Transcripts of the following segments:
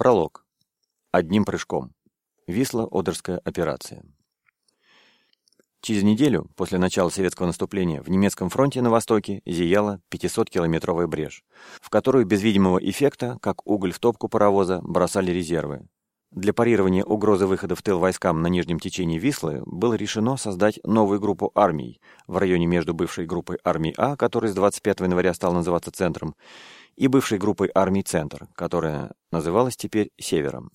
Пролог. Одним прыжком. Висло-Одерская операция. Через неделю после начала советского наступления в немецком фронте на востоке зияла 500-километровая брешь, в которую без видимого эффекта, как уголь в топку паровоза, бросали резервы. Для парирования угрозы выхода в тыл войскам на нижнем течении Вислы было решено создать новую группу армий в районе между бывшей группой армий А, которая с 25 января стала называться «Центром», и бывшей группой армий «Центр», которая называлась теперь «Севером».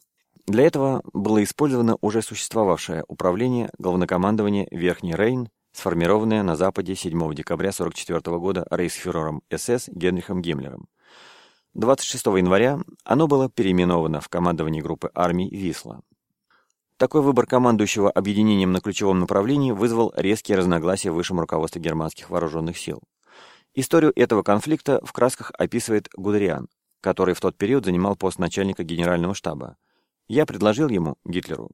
Для этого было использовано уже существовавшее управление главнокомандования Верхний Рейн, сформированное на Западе 7 декабря 1944 года рейхсфюрером СС Генрихом Гиммлером. 26 января оно было переименовано в командование группы армий «Висла». Такой выбор командующего объединением на ключевом направлении вызвал резкие разногласия в высшем руководстве германских вооруженных сил. Историю этого конфликта в красках описывает Гудериан, который в тот период занимал пост начальника генерального штаба. Я предложил ему, Гитлеру,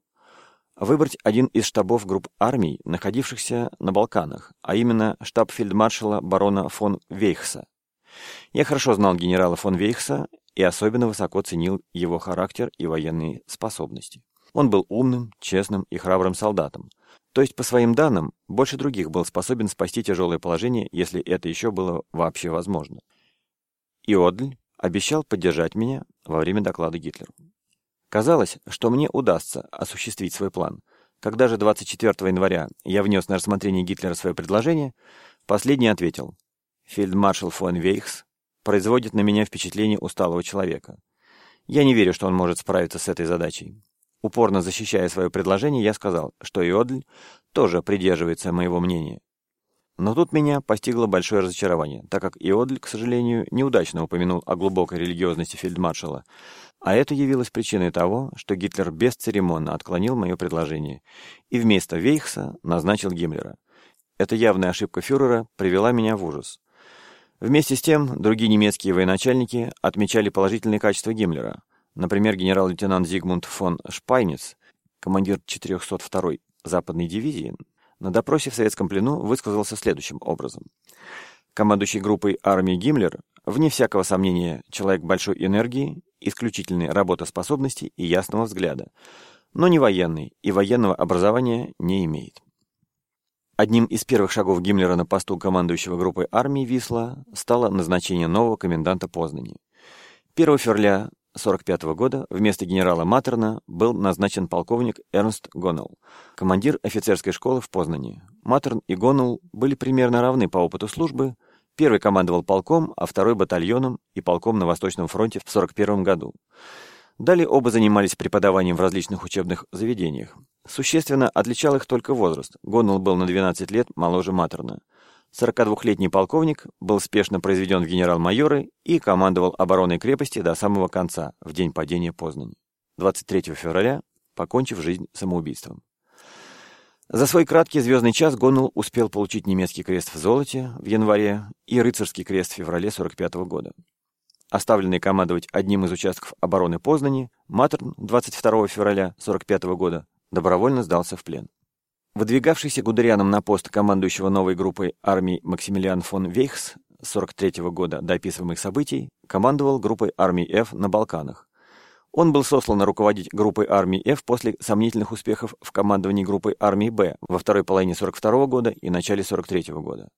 выбрать один из штабов групп армий, находившихся на Балканах, а именно штаб фельдмаршала барона фон Вейхса. Я хорошо знал генерала фон Вейхса и особенно высоко ценил его характер и военные способности. Он был умным, честным и храбрым солдатом, то есть, по своим данным, больше других был способен спасти тяжелое положение, если это еще было вообще возможно. И Одль обещал поддержать меня во время доклада Гитлеру. Казалось, что мне удастся осуществить свой план. Когда же 24 января я внес на рассмотрение Гитлера свое предложение, последний ответил, «Фельдмаршал фон Вейхс производит на меня впечатление усталого человека. Я не верю, что он может справиться с этой задачей. Упорно защищая свое предложение, я сказал, что Иодль тоже придерживается моего мнения. Но тут меня постигло большое разочарование, так как Иодль, к сожалению, неудачно упомянул о глубокой религиозности фельдмаршала, а это явилось причиной того, что Гитлер бесцеремонно отклонил мое предложение и вместо Вейхса назначил Гиммлера. Эта явная ошибка фюрера привела меня в ужас. Вместе с тем, другие немецкие военачальники отмечали положительные качества Гиммлера. Например, генерал-лейтенант Зигмунд фон Шпайниц, командир 402-й западной дивизии, на допросе в советском плену высказался следующим образом. Командующий группой армии Гиммлер, вне всякого сомнения, человек большой энергии, исключительной работоспособности и ясного взгляда, но не военный и военного образования не имеет. Одним из первых шагов Гиммлера на посту командующего группой армии Висла стало назначение нового коменданта Познани. 1 февраля 1945 года вместо генерала Матерна был назначен полковник Эрнст Гоннелл, командир офицерской школы в Познане. Матерн и Гоннелл были примерно равны по опыту службы. Первый командовал полком, а второй батальоном и полком на Восточном фронте в 1941 году. Далее оба занимались преподаванием в различных учебных заведениях. Существенно отличал их только возраст. Гоннелл был на 12 лет моложе Матерна. 42-летний полковник был спешно произведен в генерал-майоры и командовал обороной крепости до самого конца, в день падения Познани, 23 февраля, покончив жизнь самоубийством. За свой краткий звездный час Гоннелл успел получить немецкий крест в золоте в январе и рыцарский крест в феврале 45 года. Оставленный командовать одним из участков обороны Познани, Матерн 22 февраля 45 года добровольно сдался в плен. Выдвигавшийся Гудерианом на пост командующего новой группой армий Максимилиан фон Вейхс с 43 года до описываемых событий командовал группой армий F на Балканах. Он был сослан руководить группой армий F после сомнительных успехов в командовании группой армий Б во второй половине 42 года и начале 43 года.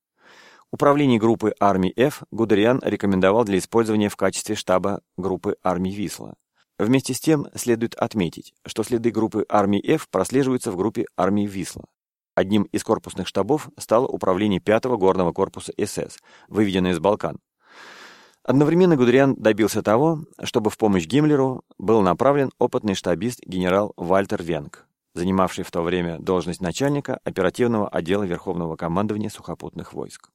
Управление группы армий F Гудериан рекомендовал для использования в качестве штаба группы армий Висла. Вместе с тем следует отметить, что следы группы армии F прослеживаются в группе армии Висла. Одним из корпусных штабов стало управление 5-го горного корпуса СС, выведенное из Балкан. Одновременно Гудериан добился того, чтобы в помощь Гиммлеру был направлен опытный штабист генерал Вальтер Венг, занимавший в то время должность начальника оперативного отдела Верховного командования сухопутных войск.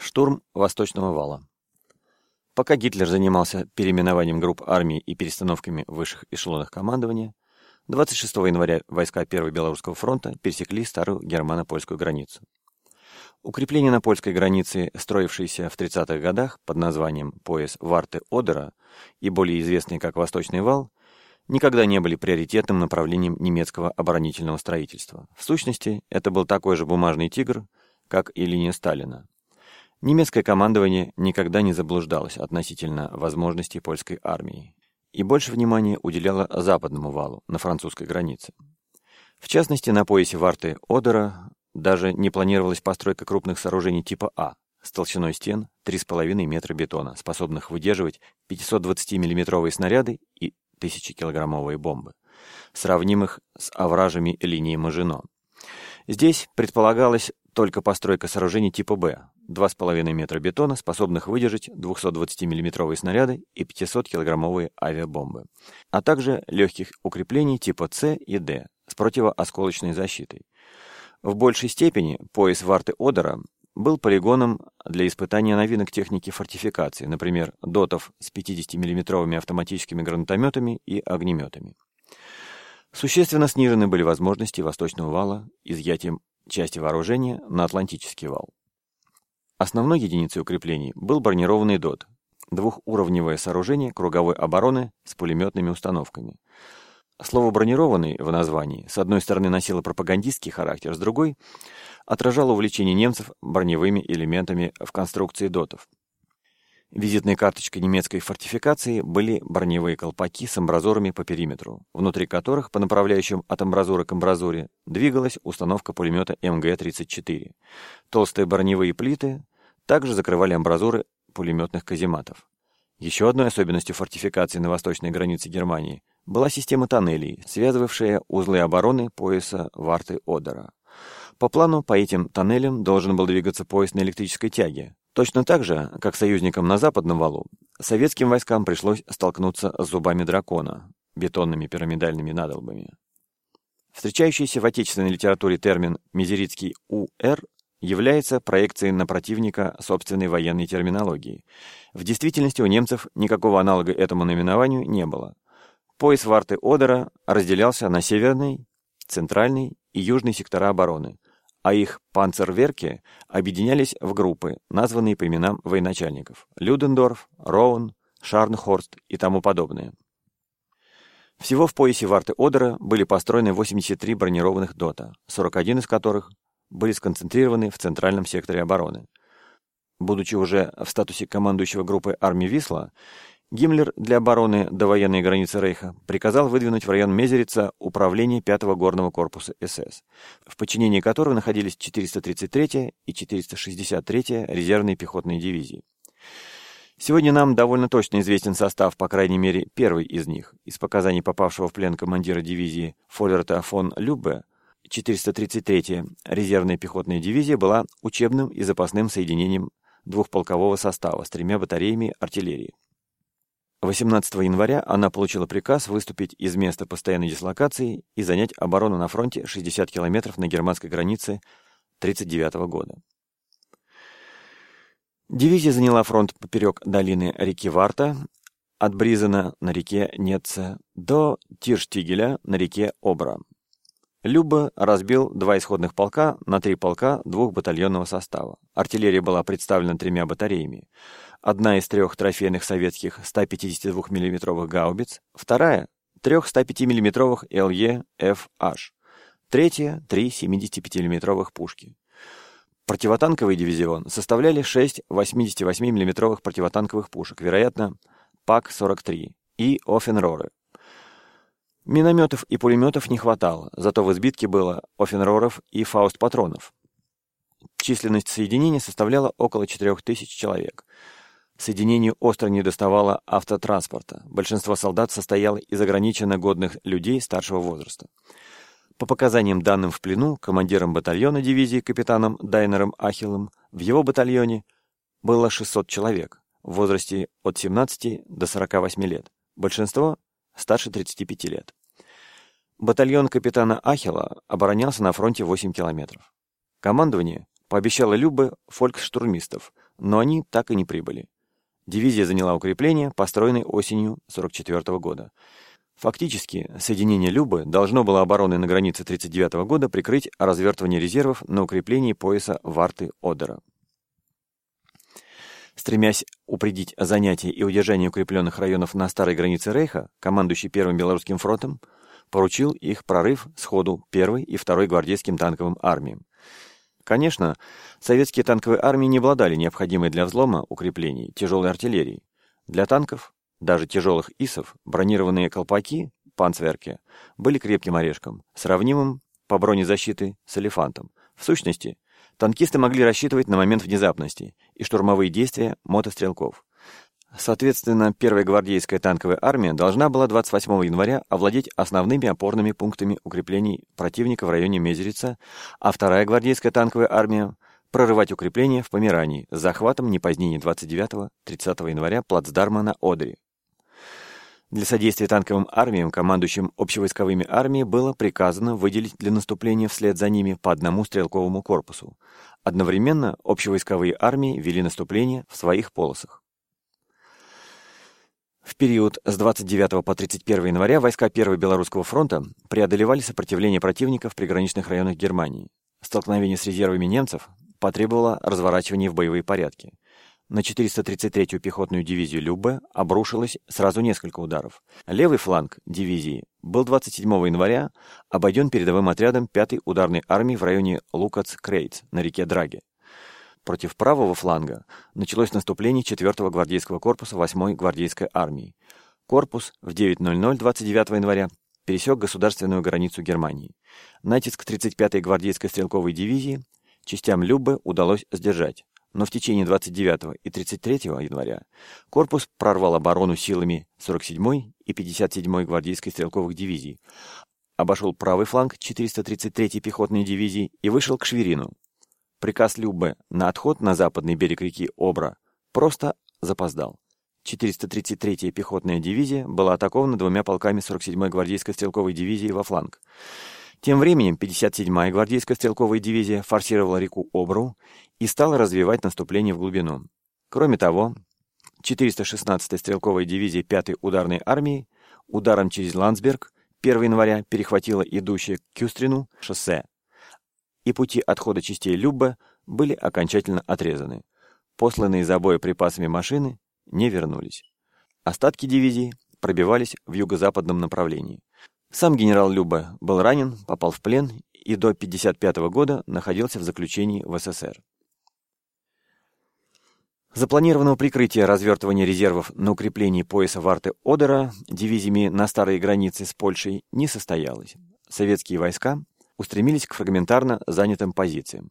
Штурм Восточного вала. Пока Гитлер занимался переименованием групп армий и перестановками в высших эшелонах командования, 26 января войска 1 Белорусского фронта пересекли старую германо-польскую границу. Укрепления на польской границе, строившиеся в 30-х годах под названием «Пояс Варты-Одера» и более известные как «Восточный вал», никогда не были приоритетным направлением немецкого оборонительного строительства. В сущности, это был такой же бумажный тигр, как и линия Сталина. Немецкое командование никогда не заблуждалось относительно возможностей польской армии и больше внимания уделяло западному валу на французской границе. В частности, на поясе Варты Одера даже не планировалась постройка крупных сооружений типа А с толщиной стен 3,5 метра бетона, способных выдерживать 520 миллиметровые снаряды и 1000-килограммовые бомбы, сравнимых с овражами линии Мажино. Здесь предполагалось только постройка сооружений типа «Б» 2,5 метра бетона, способных выдержать 220 миллиметровые снаряды и 500-килограммовые авиабомбы, а также легких укреплений типа «С» и «Д» с противоосколочной защитой. В большей степени пояс Варты Одера был полигоном для испытания новинок техники фортификации, например, дотов с 50 миллиметровыми автоматическими гранатометами и огнеметами. Существенно снижены были возможности Восточного вала изъятием части вооружения на Атлантический вал. Основной единицей укреплений был бронированный ДОТ, двухуровневое сооружение круговой обороны с пулеметными установками. Слово «бронированный» в названии с одной стороны носило пропагандистский характер, с другой — отражало увлечение немцев броневыми элементами в конструкции дотов. Визитной карточкой немецкой фортификации были броневые колпаки с амбразурами по периметру, внутри которых по направляющим от амбразуры к амбразуре двигалась установка пулемета МГ-34. Толстые броневые плиты также закрывали амбразуры пулеметных казематов. Еще одной особенностью фортификации на восточной границе Германии была система тоннелей, связывавшая узлы обороны пояса Варты-Одера. По плану, по этим тоннелям должен был двигаться поезд на электрической тяге, Точно так же, как союзникам на Западном валу, советским войскам пришлось столкнуться с зубами дракона, бетонными пирамидальными надолбами. Встречающийся в отечественной литературе термин «мизерицкий УР» является проекцией на противника собственной военной терминологии. В действительности у немцев никакого аналога этому наименованию не было. Пояс Варты Одера разделялся на северный, центральный и южный сектора обороны – а их панцерверки объединялись в группы, названные по именам военачальников – Людендорф, Роун, Шарнхорст и тому подобное. Всего в поясе Варты Одера были построены 83 бронированных ДОТа, 41 из которых были сконцентрированы в центральном секторе обороны. Будучи уже в статусе командующего группы армии Висла, Гиммлер для обороны до военной границы Рейха приказал выдвинуть в район Мезерица управление 5-го горного корпуса СС, в подчинении которого находились 433-я и 463-я резервные пехотные дивизии. Сегодня нам довольно точно известен состав, по крайней мере, первой из них. Из показаний попавшего в плен командира дивизии Фоллерта фон Любе, 433-я резервная пехотная дивизия была учебным и запасным соединением двухполкового состава с тремя батареями артиллерии. 18 января она получила приказ выступить из места постоянной дислокации и занять оборону на фронте 60 километров на германской границе 1939 года. Дивизия заняла фронт поперек долины реки Варта, от Бризена на реке Нетце до Тирштигеля на реке Обра. Люба разбил два исходных полка на три полка двухбатальонного состава. Артиллерия была представлена тремя батареями одна из трех трофейных советских 152 миллиметровых гаубиц, вторая — трех 105 миллиметровых LE-FH, третья — три 75 миллиметровых пушки. Противотанковый дивизион составляли 6 88 миллиметровых противотанковых пушек, вероятно, ПАК-43 и Офенроры. Минометов и пулеметов не хватало, зато в избитке было Офенроров и Фауст-патронов. Численность соединения составляла около 4000 человек — Соединению остро недоставало автотранспорта. Большинство солдат состояло из ограниченно годных людей старшего возраста. По показаниям данным в плену, командиром батальона дивизии капитаном Дайнером Ахиллом в его батальоне было 600 человек в возрасте от 17 до 48 лет. Большинство старше 35 лет. Батальон капитана Ахила оборонялся на фронте 8 километров. Командование пообещало Любе фольксштурмистов, но они так и не прибыли. Дивизия заняла укрепление, построенное осенью 44 года. Фактически, соединение Любы должно было обороной на границе 39 года прикрыть развертывание резервов на укреплении пояса Варты-Одера. Стремясь упредить занятие и удержание укрепленных районов на старой границе Рейха, командующий Первым Белорусским фронтом поручил их прорыв сходу 1 и 2 гвардейским танковым армиям. Конечно, советские танковые армии не обладали необходимой для взлома укреплений тяжелой артиллерией. Для танков, даже тяжелых ИСов, бронированные колпаки, панцверки, были крепким орешком, сравнимым по бронезащиты с элефантом. В сущности, танкисты могли рассчитывать на момент внезапности и штурмовые действия мотострелков. Соответственно, первая гвардейская танковая армия должна была 28 января овладеть основными опорными пунктами укреплений противника в районе Мезерица, а вторая гвардейская танковая армия прорывать укрепления в Померании с захватом не позднее 29-30 января плацдарма на Одре. Для содействия танковым армиям командующим общевойсковыми армиями было приказано выделить для наступления вслед за ними по одному стрелковому корпусу. Одновременно общевойсковые армии вели наступление в своих полосах. В период с 29 по 31 января войска 1 Белорусского фронта преодолевали сопротивление противника в приграничных районах Германии. Столкновение с резервами немцев потребовало разворачивания в боевые порядки. На 433-ю пехотную дивизию Любе обрушилось сразу несколько ударов. Левый фланг дивизии был 27 января обойден передовым отрядом 5-й ударной армии в районе Лукац-Крейц на реке Драге. Против правого фланга началось наступление 4-го гвардейского корпуса 8-й гвардейской армии. Корпус в 9.00 29 января пересек государственную границу Германии. Натиск 35-й гвардейской стрелковой дивизии частям Любы удалось сдержать, но в течение 29 и 33 января корпус прорвал оборону силами 47-й и 57-й гвардейской стрелковых дивизий, обошел правый фланг 433-й пехотной дивизии и вышел к Шверину, Приказ Любе на отход на западный берег реки Обра просто запоздал. 433-я пехотная дивизия была атакована двумя полками 47-й гвардейской стрелковой дивизии во фланг. Тем временем 57-я гвардейская стрелковая дивизия форсировала реку Обру и стала развивать наступление в глубину. Кроме того, 416-я стрелковая дивизия 5-й ударной армии ударом через Ландсберг 1 января перехватила идущее к Кюстрину шоссе и пути отхода частей Любба были окончательно отрезаны. Посланные за боеприпасами машины не вернулись. Остатки дивизии пробивались в юго-западном направлении. Сам генерал Люба был ранен, попал в плен и до 1955 года находился в заключении в СССР. Запланированного прикрытия развертывания резервов на укреплении пояса Варты-Одера дивизиями на старой границе с Польшей не состоялось. Советские войска устремились к фрагментарно занятым позициям.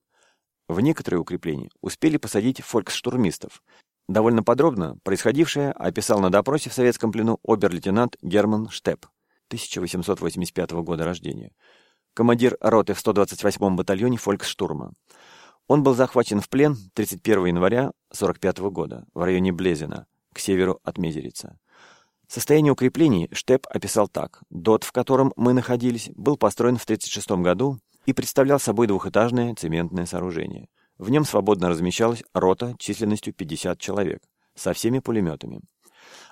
В некоторые укрепления успели посадить фольксштурмистов. Довольно подробно происходившее описал на допросе в советском плену обер-лейтенант Герман Штеп, 1885 года рождения, командир роты в 128-м батальоне фольксштурма. Он был захвачен в плен 31 января 45 года в районе Блезина, к северу от Мезерица. Состояние укреплений Штеп описал так. Дот, в котором мы находились, был построен в 1936 году и представлял собой двухэтажное цементное сооружение. В нем свободно размещалась рота численностью 50 человек со всеми пулеметами.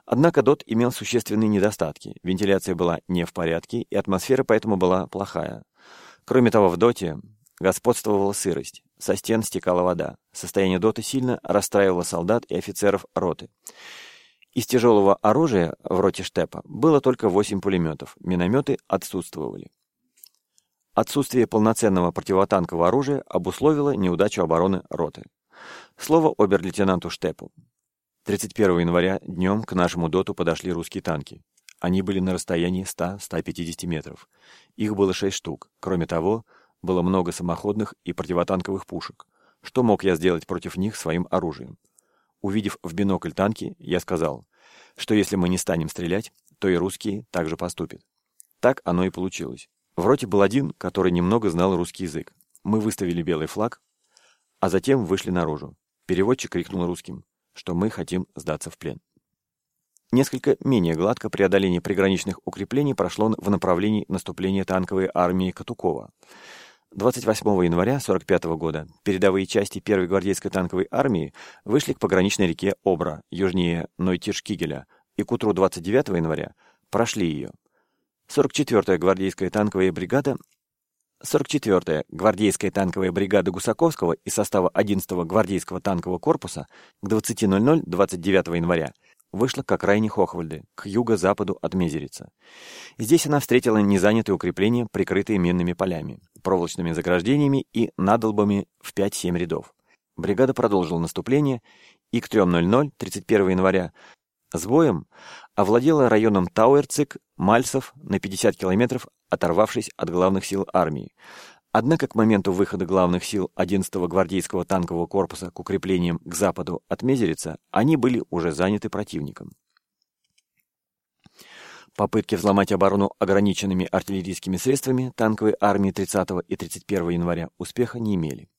Однако ДОТ имел существенные недостатки. Вентиляция была не в порядке, и атмосфера поэтому была плохая. Кроме того, в ДОТе господствовала сырость. Со стен стекала вода. Состояние ДОТа сильно расстраивало солдат и офицеров роты. Из тяжелого оружия в роте штепа было только 8 пулеметов, минометы отсутствовали. Отсутствие полноценного противотанкового оружия обусловило неудачу обороны роты. Слово обер-лейтенанту Штепу. 31 января днем к нашему доту подошли русские танки. Они были на расстоянии 100-150 метров. Их было 6 штук. Кроме того, было много самоходных и противотанковых пушек. Что мог я сделать против них своим оружием? Увидев в бинокль танки, я сказал, что если мы не станем стрелять, то и русские также поступят. Так оно и получилось. В роте был один, который немного знал русский язык. Мы выставили белый флаг, а затем вышли наружу. Переводчик крикнул русским, что мы хотим сдаться в плен. Несколько менее гладко преодоление приграничных укреплений прошло в направлении наступления танковой армии Катукова. 28 января 1945 года передовые части 1-й гвардейской танковой армии вышли к пограничной реке Обра, южнее Нойтишкигеля, и к утру 29 января прошли ее. 44-я гвардейская танковая бригада 44-я гвардейская танковая бригада Гусаковского из состава 11-го гвардейского танкового корпуса к 20.00 29 января вышла к окраине Хохвальды, к юго-западу от Мезерица. Здесь она встретила незанятые укрепления, прикрытые минными полями. Проволочными заграждениями и надолбами в 5-7 рядов. Бригада продолжила наступление и к 3.00 31 января с боем овладела районом Тауэрцик, Мальцев на 50 километров, оторвавшись от главных сил армии. Однако к моменту выхода главных сил 11-го гвардейского танкового корпуса к укреплениям к западу от Мезерица, они были уже заняты противником. Попытки взломать оборону ограниченными артиллерийскими средствами танковой армии 30 и 31 января успеха не имели.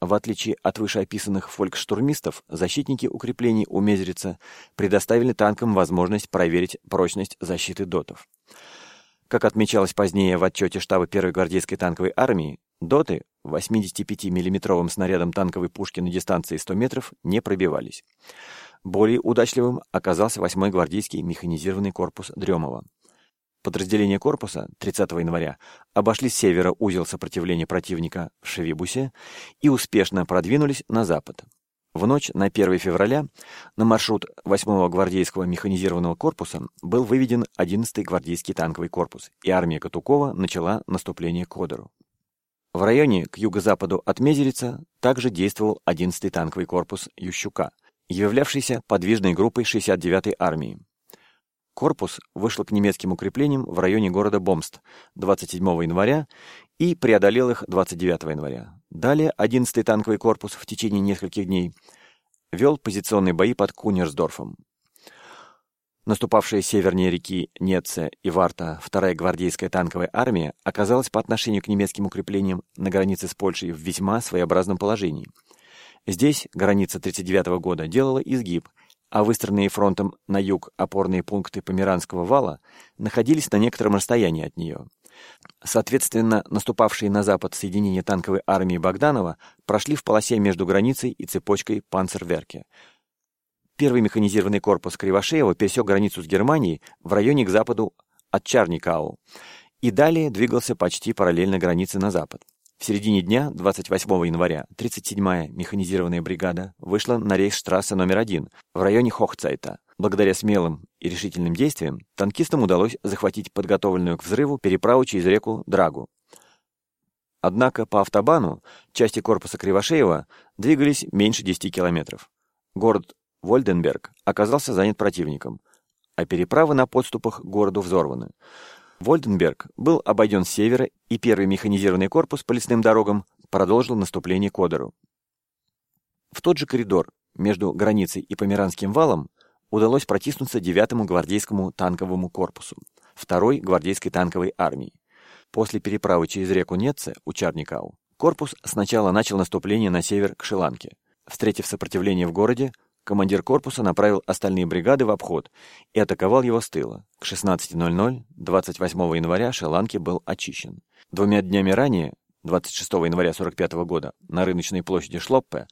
В отличие от вышеописанных фолькштурмистов, защитники укреплений у Мезерица предоставили танкам возможность проверить прочность защиты дотов. Как отмечалось позднее в отчете штаба 1-й гвардейской танковой армии, доты 85 миллиметровым снарядом танковой пушки на дистанции 100 метров не пробивались. Более удачливым оказался 8-й гвардейский механизированный корпус Дремова. Подразделения корпуса 30 января обошли с севера узел сопротивления противника в Шевибусе и успешно продвинулись на запад. В ночь на 1 февраля на маршрут 8-го гвардейского механизированного корпуса был выведен 11-й гвардейский танковый корпус, и армия Катукова начала наступление к Ходору. В районе к юго-западу от Мезерица также действовал 11-й танковый корпус Ющука, являвшийся подвижной группой 69-й армии. Корпус вышел к немецким укреплениям в районе города Бомст 27 января и преодолел их 29 января. Далее 11-й танковый корпус в течение нескольких дней вел позиционные бои под Кунерсдорфом. Наступавшая севернее реки Неце и Варта вторая гвардейская танковая армия оказалась по отношению к немецким укреплениям на границе с Польшей в весьма своеобразном положении. Здесь граница 39 года делала изгиб – а выстроенные фронтом на юг опорные пункты Померанского вала находились на некотором расстоянии от нее. Соответственно, наступавшие на запад соединения танковой армии Богданова прошли в полосе между границей и цепочкой Панцерверке. Первый механизированный корпус Кривошеева пересек границу с Германией в районе к западу от Чарникау и далее двигался почти параллельно границе на запад. В середине дня, 28 января, 37-я механизированная бригада вышла на рейхштрассе номер один в районе Хохцайта. Благодаря смелым и решительным действиям танкистам удалось захватить подготовленную к взрыву переправу через реку Драгу. Однако по автобану части корпуса Кривошеева двигались меньше 10 километров. Город Вольденберг оказался занят противником, а переправы на подступах к городу взорваны. Вольденберг был обойден с севера, и первый механизированный корпус по лесным дорогам продолжил наступление к Одеру. В тот же коридор между границей и Померанским валом удалось протиснуться 9-му гвардейскому танковому корпусу, 2-й гвардейской танковой армии. После переправы через реку Нетце у Чарникау корпус сначала начал наступление на север к Шиланке. Встретив сопротивление в городе, командир корпуса направил остальные бригады в обход и атаковал его с тыла. К 16.00 28 января Шеланки был очищен. Двумя днями ранее, 26 января 45 года, на рыночной площади Шлоппе,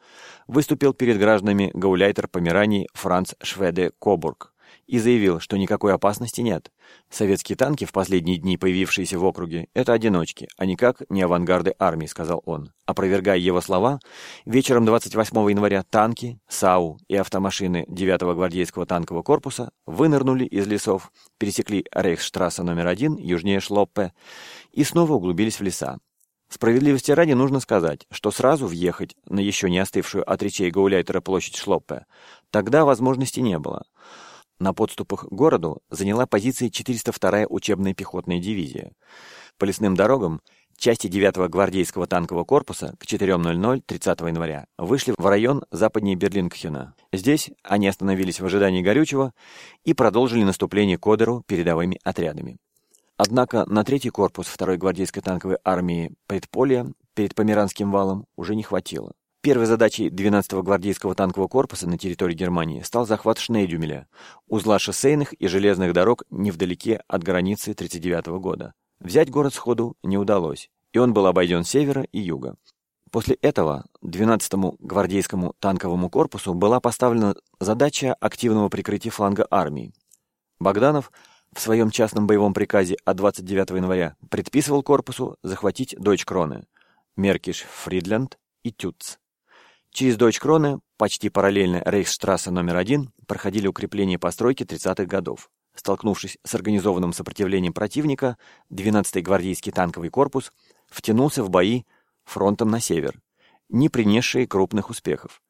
выступил перед гражданами гауляйтер Померании Франц Шведе Кобург и заявил, что никакой опасности нет. Советские танки, в последние дни появившиеся в округе, это одиночки, а никак не авангарды армии, сказал он. Опровергая его слова, вечером 28 января танки, САУ и автомашины 9-го гвардейского танкового корпуса вынырнули из лесов, пересекли Рейхсштрассе номер один, южнее Шлоппе, и снова углубились в леса. Справедливости ради нужно сказать, что сразу въехать на еще не остывшую от речей Гауляйтера площадь Шлоппе тогда возможности не было — на подступах к городу заняла позиции 402-я учебная пехотная дивизия. По лесным дорогам части 9-го гвардейского танкового корпуса к 4.00 30 января вышли в район западнее Берлингхена. Здесь они остановились в ожидании горючего и продолжили наступление к Одеру передовыми отрядами. Однако на третий корпус 2-й гвардейской танковой армии предполья перед Померанским валом уже не хватило. Первой задачей 12-го гвардейского танкового корпуса на территории Германии стал захват Шнейдюмеля, узла шоссейных и железных дорог невдалеке от границы 1939 года. Взять город сходу не удалось, и он был обойден с севера и юга. После этого 12-му гвардейскому танковому корпусу была поставлена задача активного прикрытия фланга армии. Богданов в своем частном боевом приказе от 29 января предписывал корпусу захватить Дойчкроны, Меркиш, Фридленд и Тюц. Через Дойч-Кроне, почти параллельно Рейхстрассе номер один, проходили укрепления постройки 30-х годов. Столкнувшись с организованным сопротивлением противника, 12-й гвардейский танковый корпус втянулся в бои фронтом на север, не принесшие крупных успехов.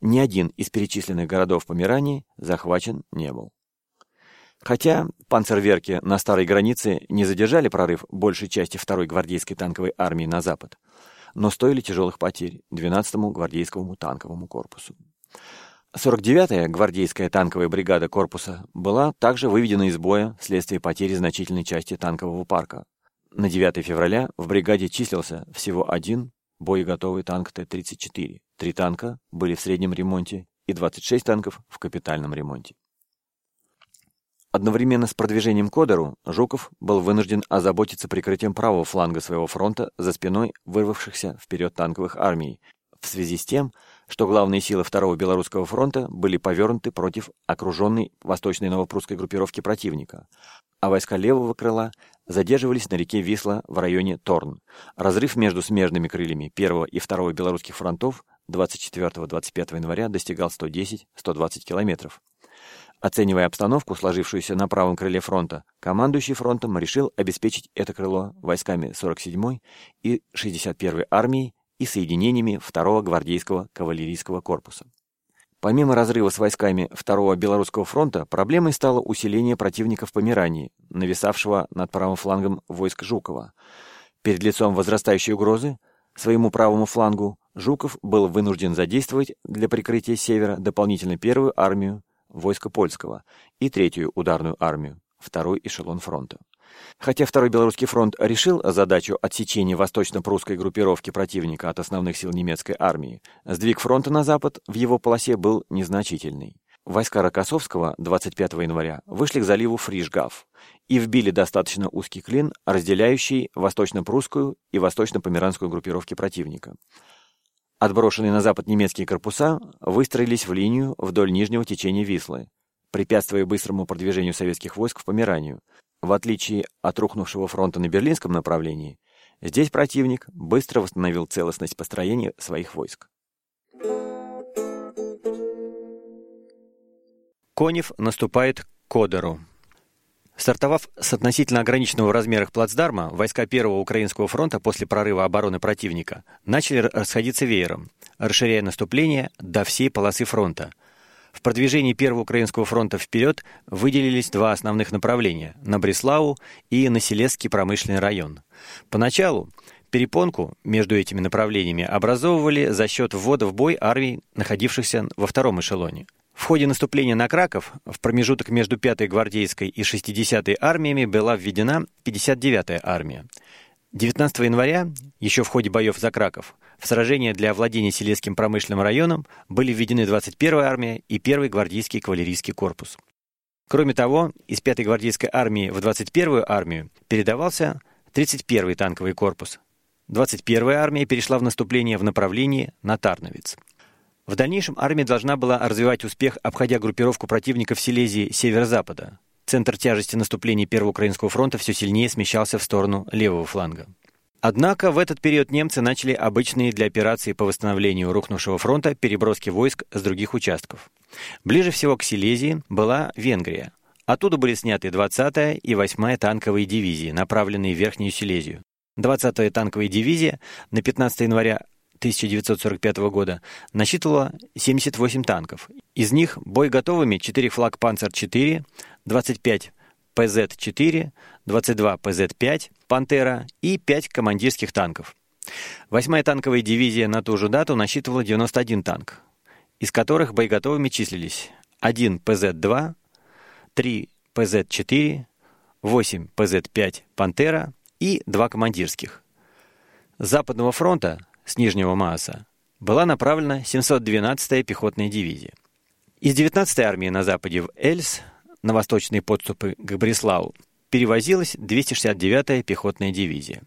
Ни один из перечисленных городов Померании захвачен не был. Хотя панцерверки на старой границе не задержали прорыв большей части второй гвардейской танковой армии на запад, но стоили тяжелых потерь 12-му гвардейскому танковому корпусу. 49-я гвардейская танковая бригада корпуса была также выведена из боя вследствие потери значительной части танкового парка. На 9 февраля в бригаде числился всего один боеготовый танк Т-34. Три танка были в среднем ремонте и 26 танков в капитальном ремонте. Одновременно с продвижением к Одеру Жуков был вынужден озаботиться прикрытием правого фланга своего фронта за спиной вырвавшихся вперед танковых армий, в связи с тем, что главные силы Второго Белорусского фронта были повернуты против окруженной восточной новопрусской группировки противника, а войска левого крыла задерживались на реке Висла в районе Торн. Разрыв между смежными крыльями Первого и Второго Белорусских фронтов 24-25 января достигал 110-120 километров. Оценивая обстановку, сложившуюся на правом крыле фронта, командующий фронтом решил обеспечить это крыло войсками 47-й и 61-й армии и соединениями 2-го гвардейского кавалерийского корпуса. Помимо разрыва с войсками Второго Белорусского фронта, проблемой стало усиление противника в Померании, нависавшего над правым флангом войск Жукова. Перед лицом возрастающей угрозы своему правому флангу Жуков был вынужден задействовать для прикрытия севера дополнительно первую армию войска польского и третью ударную армию, второй эшелон фронта. Хотя Второй Белорусский фронт решил задачу отсечения восточно-прусской группировки противника от основных сил немецкой армии, сдвиг фронта на запад в его полосе был незначительный. Войска Рокоссовского 25 января вышли к заливу Фришгав и вбили достаточно узкий клин, разделяющий восточно-прусскую и восточно-померанскую группировки противника. Отброшенные на запад немецкие корпуса выстроились в линию вдоль нижнего течения Вислы, препятствуя быстрому продвижению советских войск в Померанию, в отличие от рухнувшего фронта на берлинском направлении, здесь противник быстро восстановил целостность построения своих войск. Конев наступает к Одеру. Стартовав с относительно ограниченного в размерах плацдарма, войска Первого Украинского фронта после прорыва обороны противника начали расходиться веером, расширяя наступление до всей полосы фронта – в продвижении Первого Украинского фронта вперед выделились два основных направления – на Бреславу и на Селесский промышленный район. Поначалу перепонку между этими направлениями образовывали за счет ввода в бой армий, находившихся во втором эшелоне. В ходе наступления на Краков в промежуток между 5-й гвардейской и 60-й армиями была введена 59-я армия. 19 января, еще в ходе боев за Краков, в сражение для овладения Силезским промышленным районом были введены 21-я армия и 1-й гвардейский кавалерийский корпус. Кроме того, из 5-й гвардейской армии в 21-ю армию передавался 31-й танковый корпус. 21-я армия перешла в наступление в направлении на Тарновиц. В дальнейшем армия должна была развивать успех, обходя группировку противника в Силезии северо-запада. Центр тяжести наступления Первого Украинского фронта все сильнее смещался в сторону левого фланга. Однако в этот период немцы начали обычные для операции по восстановлению рухнувшего фронта переброски войск с других участков. Ближе всего к Силезии была Венгрия. Оттуда были сняты 20-я и 8-я танковые дивизии, направленные в Верхнюю Силезию. 20-я танковая дивизия на 15 января 1945 года насчитывала 78 танков. Из них боеготовыми 4 флаг «Панцер-4», 25 ПЗ-4, 22 ПЗ-5 «Пантера» и 5 командирских танков. Восьмая танковая дивизия на ту же дату насчитывала 91 танк, из которых боеготовыми числились 1 ПЗ-2, 3 ПЗ-4, 8 ПЗ-5 «Пантера» и 2 командирских. С Западного фронта, с Нижнего Мааса, была направлена 712-я пехотная дивизия. Из 19-й армии на западе в Эльс на восточные подступы к Бреславу перевозилась 269-я пехотная дивизия.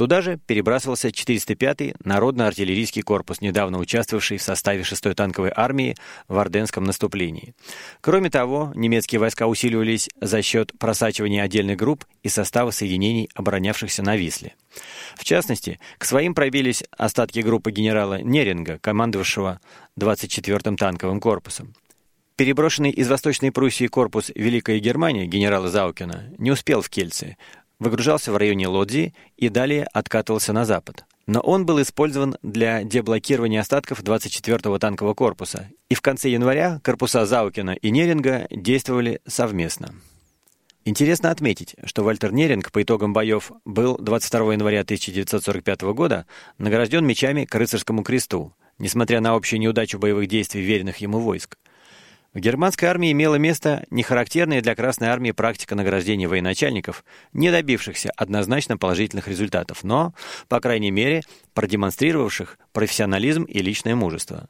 Туда же перебрасывался 405-й Народно-артиллерийский корпус, недавно участвовавший в составе 6-й танковой армии в Орденском наступлении. Кроме того, немецкие войска усиливались за счет просачивания отдельных групп и состава соединений, оборонявшихся на Висле. В частности, к своим пробились остатки группы генерала Неринга, командовавшего 24-м танковым корпусом. Переброшенный из Восточной Пруссии корпус Великой Германии генерала Заукина не успел в Кельце, выгружался в районе Лодзи и далее откатывался на запад. Но он был использован для деблокирования остатков 24-го танкового корпуса, и в конце января корпуса Заукина и Неринга действовали совместно. Интересно отметить, что Вальтер Неринг по итогам боев был 22 января 1945 года награжден мечами к рыцарскому кресту, несмотря на общую неудачу боевых действий веренных ему войск. В германской армии имела место нехарактерная для Красной армии практика награждения военачальников, не добившихся однозначно положительных результатов, но, по крайней мере, продемонстрировавших профессионализм и личное мужество.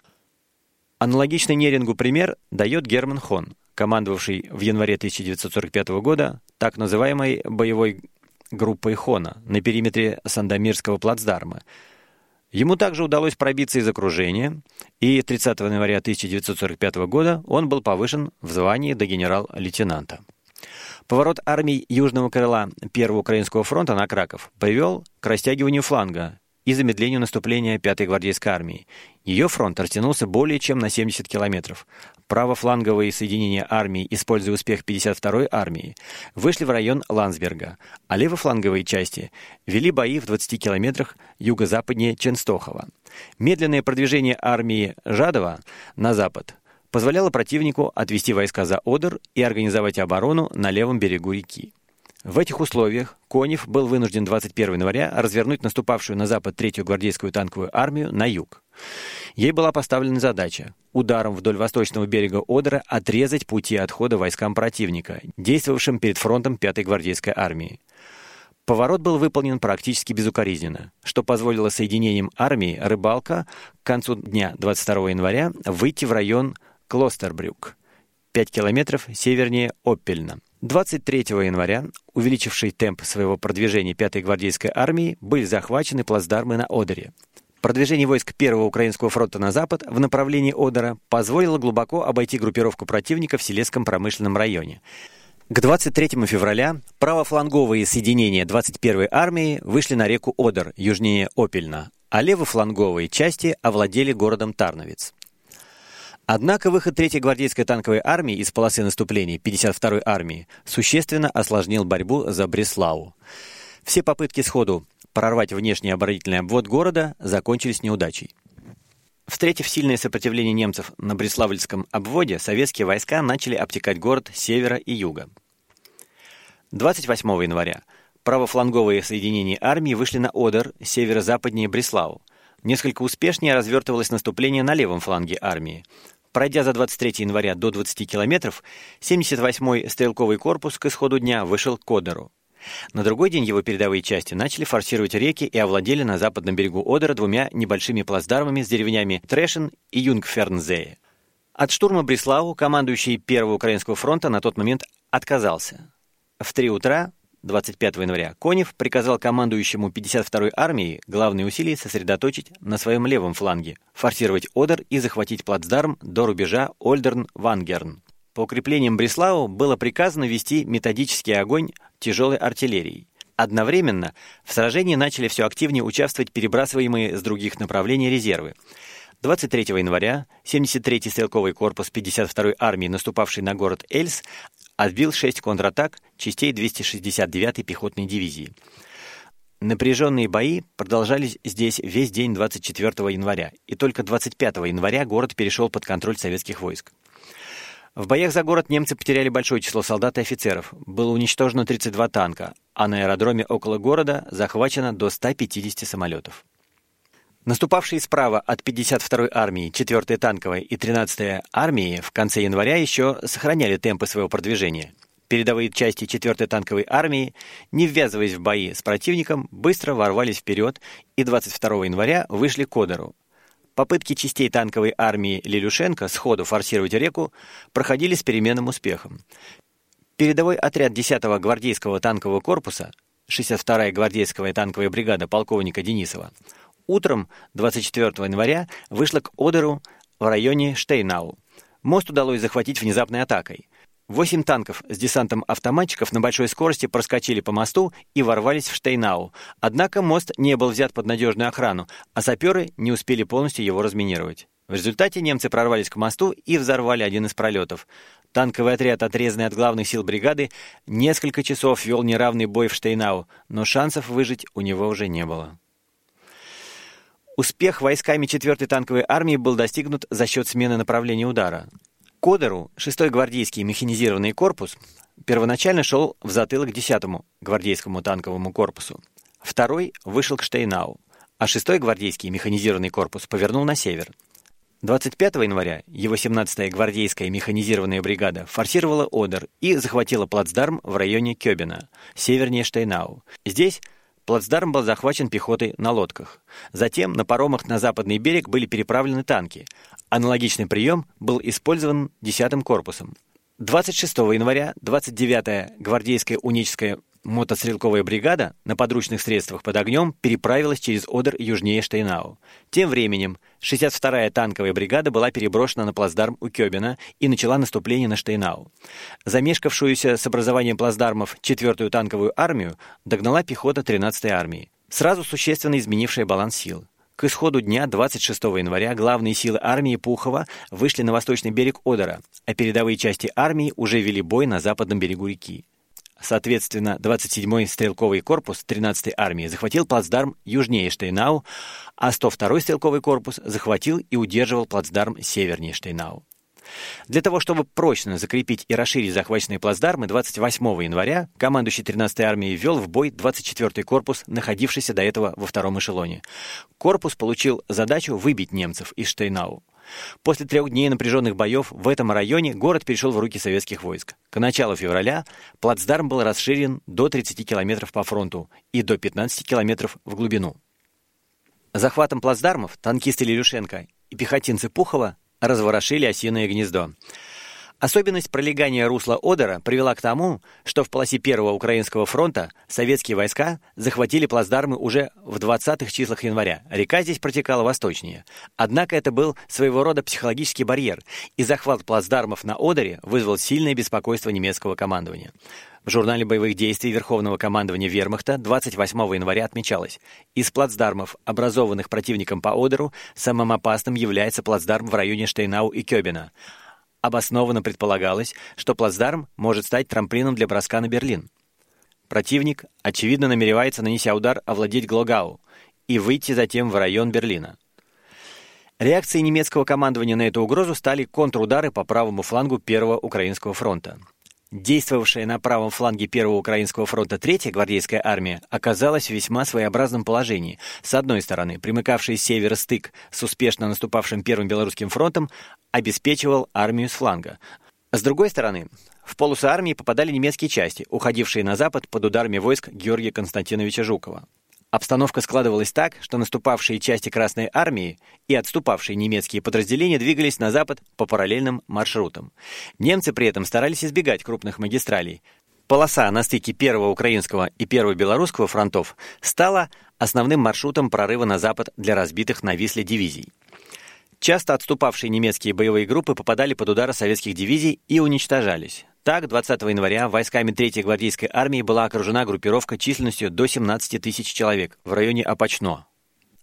Аналогичный Нерингу пример дает Герман Хон, командовавший в январе 1945 года так называемой боевой группой Хона на периметре Сандомирского плацдарма – Ему также удалось пробиться из окружения, и 30 января 1945 года он был повышен в звании до генерал-лейтенанта. Поворот армий Южного крыла Первого Украинского фронта на Краков привел к растягиванию фланга и замедлению наступления 5-й гвардейской армии. Ее фронт растянулся более чем на 70 километров. Правофланговые соединения армии, используя успех 52-й армии, вышли в район Ландсберга, а левофланговые части вели бои в 20 километрах юго-западнее Ченстохова. Медленное продвижение армии Жадова на запад позволяло противнику отвести войска за Одер и организовать оборону на левом берегу реки. В этих условиях Конев был вынужден 21 января развернуть наступавшую на запад третью гвардейскую танковую армию на юг. Ей была поставлена задача ударом вдоль восточного берега Одера отрезать пути отхода войскам противника, действовавшим перед фронтом 5-й гвардейской армии. Поворот был выполнен практически безукоризненно, что позволило соединениям армии «Рыбалка» к концу дня 22 января выйти в район Клостербрюк, 5 километров севернее Оппельна. 23 января, увеличивший темп своего продвижения 5-й гвардейской армии, были захвачены плацдармы на Одере. Продвижение войск Первого Украинского фронта на запад в направлении Одера позволило глубоко обойти группировку противника в Селесском промышленном районе. К 23 февраля правофланговые соединения 21-й армии вышли на реку Одер, южнее Опельна, а левофланговые части овладели городом Тарновец. Однако выход 3-й гвардейской танковой армии из полосы наступления 52-й армии существенно осложнил борьбу за Бреславу. Все попытки сходу прорвать внешний оборонительный обвод города закончились неудачей. Встретив сильное сопротивление немцев на Бреславльском обводе, советские войска начали обтекать город с севера и юга. 28 января правофланговые соединения армии вышли на Одер, северо-западнее Бреславу. Несколько успешнее развертывалось наступление на левом фланге армии. Пройдя за 23 января до 20 километров, 78-й стрелковый корпус к исходу дня вышел к Одеру. На другой день его передовые части начали форсировать реки и овладели на западном берегу Одера двумя небольшими плацдармами с деревнями Трэшен и Юнгфернзее. От штурма Бреславу командующий Первого Украинского фронта на тот момент отказался. В три утра 25 января Конев приказал командующему 52-й армией главные усилия сосредоточить на своем левом фланге, форсировать Одер и захватить плацдарм до рубежа Ольдерн-Вангерн. По укреплениям Бреслау было приказано вести методический огонь тяжелой артиллерией. Одновременно в сражении начали все активнее участвовать перебрасываемые с других направлений резервы. 23 января 73-й стрелковый корпус 52-й армии, наступавший на город Эльс, отбил 6 контратак частей 269-й пехотной дивизии. Напряженные бои продолжались здесь весь день 24 января, и только 25 января город перешел под контроль советских войск. В боях за город немцы потеряли большое число солдат и офицеров. Было уничтожено 32 танка, а на аэродроме около города захвачено до 150 самолетов. Наступавшие справа от 52-й армии, 4-й танковой и 13-й армии в конце января еще сохраняли темпы своего продвижения. Передовые части 4-й танковой армии, не ввязываясь в бои с противником, быстро ворвались вперед и 22 января вышли к Одеру. Попытки частей танковой армии Лилюшенко сходу форсировать реку проходили с переменным успехом. Передовой отряд 10-го гвардейского танкового корпуса, 62-я гвардейская танковая бригада полковника Денисова, утром 24 января вышла к Одеру в районе Штейнау. Мост удалось захватить внезапной атакой. Восемь танков с десантом автоматчиков на большой скорости проскочили по мосту и ворвались в Штейнау. Однако мост не был взят под надежную охрану, а саперы не успели полностью его разминировать. В результате немцы прорвались к мосту и взорвали один из пролетов. Танковый отряд, отрезанный от главных сил бригады, несколько часов вел неравный бой в Штейнау, но шансов выжить у него уже не было. Успех войсками 4-й танковой армии был достигнут за счет смены направления удара. К Одеру 6-й гвардейский механизированный корпус первоначально шел в затылок 10-му гвардейскому танковому корпусу. Второй вышел к Штейнау, а 6-й гвардейский механизированный корпус повернул на север. 25 января его 17-я гвардейская механизированная бригада форсировала Одер и захватила плацдарм в районе Кёбена, севернее Штейнау. Здесь Плацдарм был захвачен пехотой на лодках. Затем на паромах на западный берег были переправлены танки. Аналогичный прием был использован 10-м корпусом. 26 января 29-я гвардейская уническая мотострелковая бригада на подручных средствах под огнем переправилась через Одер южнее Штейнау. Тем временем 62-я танковая бригада была переброшена на плацдарм у Кёбена и начала наступление на Штейнау. Замешкавшуюся с образованием плацдармов 4-ю танковую армию догнала пехота 13-й армии, сразу существенно изменившая баланс сил. К исходу дня 26 января главные силы армии Пухова вышли на восточный берег Одера, а передовые части армии уже вели бой на западном берегу реки. Соответственно, 27-й стрелковый корпус 13-й армии захватил плацдарм южнее Штейнау, а 102-й стрелковый корпус захватил и удерживал плацдарм севернее Штейнау. Для того, чтобы прочно закрепить и расширить захваченные плацдармы, 28 января командующий 13-й армией ввел в бой 24-й корпус, находившийся до этого во втором эшелоне. Корпус получил задачу выбить немцев из Штейнау. После трех дней напряженных боев в этом районе город перешел в руки советских войск. К началу февраля плацдарм был расширен до 30 километров по фронту и до 15 километров в глубину. Захватом плацдармов танкисты Лилюшенко и пехотинцы Пухова разворошили осиное гнездо. Особенность пролегания русла Одера привела к тому, что в полосе Первого Украинского фронта советские войска захватили плацдармы уже в 20-х числах января. Река здесь протекала восточнее. Однако это был своего рода психологический барьер, и захват плацдармов на Одере вызвал сильное беспокойство немецкого командования. В журнале боевых действий Верховного командования Вермахта 28 января отмечалось, из плацдармов, образованных противником по Одеру, самым опасным является плацдарм в районе Штейнау и Кёбена – Обоснованно предполагалось, что плацдарм может стать трамплином для броска на Берлин. Противник, очевидно, намеревается, нанеся удар, овладеть Глогау и выйти затем в район Берлина. Реакцией немецкого командования на эту угрозу стали контрудары по правому флангу Первого Украинского фронта. Действовавшая на правом фланге Первого Украинского фронта Третья гвардейская армия оказалась в весьма своеобразном положении. С одной стороны, примыкавший с севера стык с успешно наступавшим Первым Белорусским фронтом обеспечивал армию с фланга. С другой стороны, в полосу армии попадали немецкие части, уходившие на запад под ударами войск Георгия Константиновича Жукова. Обстановка складывалась так, что наступавшие части Красной армии и отступавшие немецкие подразделения двигались на запад по параллельным маршрутам. Немцы при этом старались избегать крупных магистралей. Полоса на стыке Первого Украинского и Первого Белорусского фронтов стала основным маршрутом прорыва на запад для разбитых на Висле дивизий. Часто отступавшие немецкие боевые группы попадали под удары советских дивизий и уничтожались. Так, 20 января войсками 3-й гвардейской армии была окружена группировка численностью до 17 тысяч человек в районе Апачно.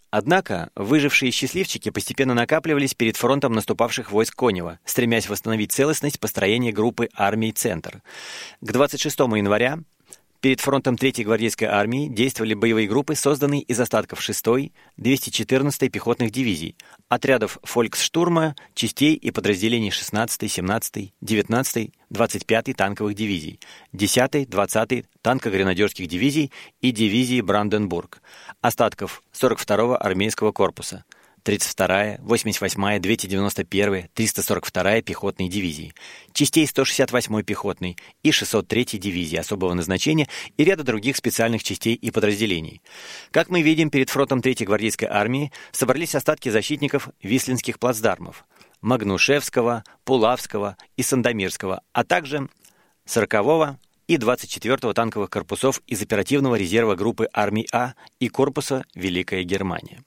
Однако выжившие счастливчики постепенно накапливались перед фронтом наступавших войск Конева, стремясь восстановить целостность построения группы армий «Центр». К 26 января Перед фронтом 3-й гвардейской армии действовали боевые группы, созданные из остатков 6-й, 214-й пехотных дивизий, отрядов фольксштурма, частей и подразделений 16-й, 17-й, 19-й, 25-й танковых дивизий, 10-й, 20-й танко-гренадерских дивизий и дивизии Бранденбург, остатков 42-го армейского корпуса – 32-я, 88-я, 291-я, 342-я пехотные дивизии, частей 168-й пехотной и 603-й дивизии особого назначения и ряда других специальных частей и подразделений. Как мы видим, перед фронтом 3-й гвардейской армии собрались остатки защитников Вислинских плацдармов, Магнушевского, Пулавского и Сандомирского, а также 40-го и 24-го танковых корпусов из оперативного резерва группы армий А и корпуса Великая Германия.